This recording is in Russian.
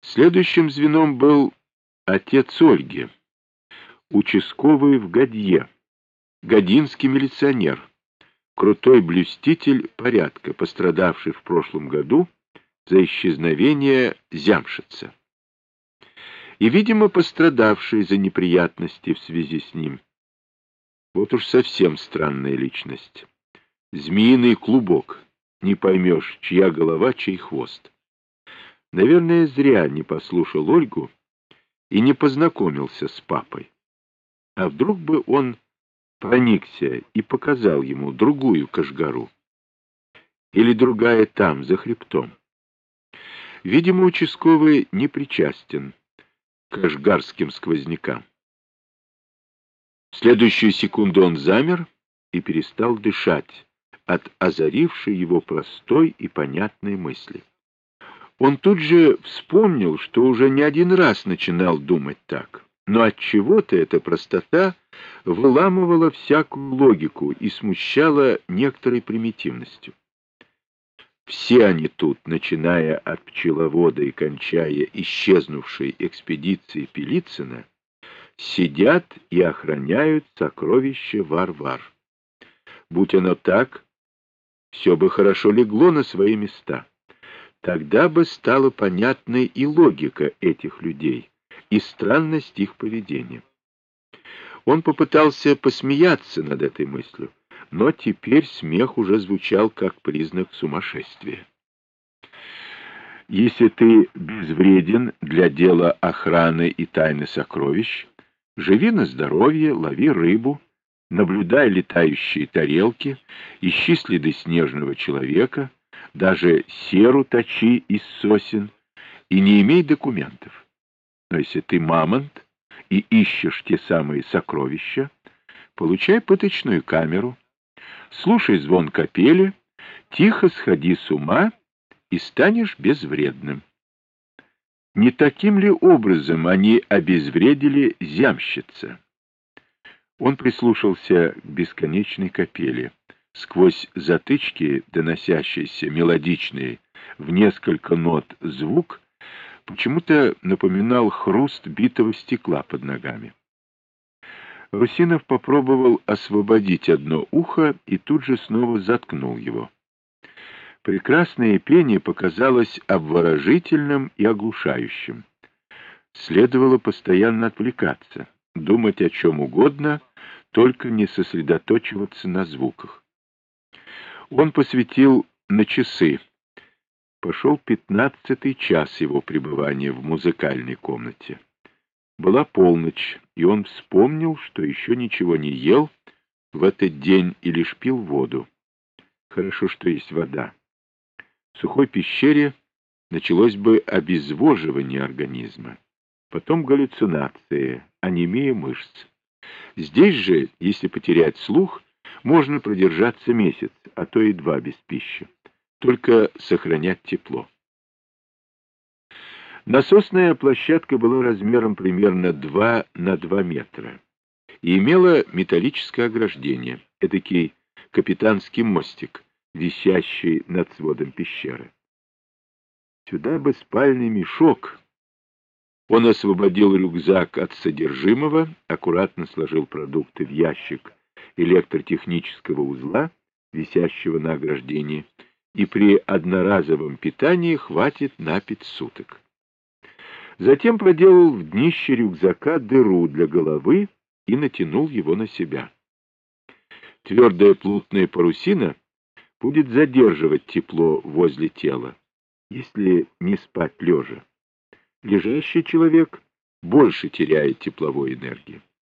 Следующим звеном был отец Ольги, участковый в Гадье, гадинский милиционер, крутой блюститель порядка, пострадавший в прошлом году за исчезновение Зямшица. И, видимо, пострадавший за неприятности в связи с ним. Вот уж совсем странная личность. Змеиный клубок. Не поймешь, чья голова, чей хвост. Наверное, зря не послушал Ольгу и не познакомился с папой. А вдруг бы он проникся и показал ему другую Кашгару? Или другая там, за хребтом? Видимо, участковый не причастен к кашгарским сквознякам. В следующую секунду он замер и перестал дышать от озарившей его простой и понятной мысли. Он тут же вспомнил, что уже не один раз начинал думать так. Но от чего то эта простота выламывала всякую логику и смущала некоторой примитивностью. Все они тут, начиная от пчеловода и кончая исчезнувшей экспедиции Пелицына, сидят и охраняют сокровища Варвар. Будь оно так, все бы хорошо легло на свои места. Тогда бы стала понятной и логика этих людей, и странность их поведения. Он попытался посмеяться над этой мыслью, но теперь смех уже звучал как признак сумасшествия. Если ты безвреден для дела охраны и тайны сокровищ, живи на здоровье, лови рыбу, наблюдай летающие тарелки, ищи следы снежного человека — даже серу точи из сосен и не имей документов. Но если ты мамонт и ищешь те самые сокровища, получай пыточную камеру, слушай звон капели, тихо сходи с ума и станешь безвредным. Не таким ли образом они обезвредили зямщица? Он прислушался к бесконечной капели. Сквозь затычки, доносящийся мелодичный в несколько нот звук, почему-то напоминал хруст битого стекла под ногами. Русинов попробовал освободить одно ухо и тут же снова заткнул его. Прекрасное пение показалось обворожительным и оглушающим. Следовало постоянно отвлекаться, думать о чем угодно, только не сосредоточиваться на звуках. Он посветил на часы. Пошел пятнадцатый час его пребывания в музыкальной комнате. Была полночь, и он вспомнил, что еще ничего не ел в этот день и лишь пил воду. Хорошо, что есть вода. В сухой пещере началось бы обезвоживание организма, потом галлюцинации, анемия мышц. Здесь же, если потерять слух, можно продержаться месяц, а то и два без пищи. Только сохранять тепло. Насосная площадка была размером примерно 2 на 2 метра и имела металлическое ограждение, эдакий капитанский мостик, висящий над сводом пещеры. Сюда бы спальный мешок. Он освободил рюкзак от содержимого, аккуратно сложил продукты в ящик электротехнического узла, висящего на ограждении, и при одноразовом питании хватит на пять суток. Затем проделал в днище рюкзака дыру для головы и натянул его на себя. Твердая плотная парусина будет задерживать тепло возле тела, если не спать лежа. Лежащий человек больше теряет тепловой энергии.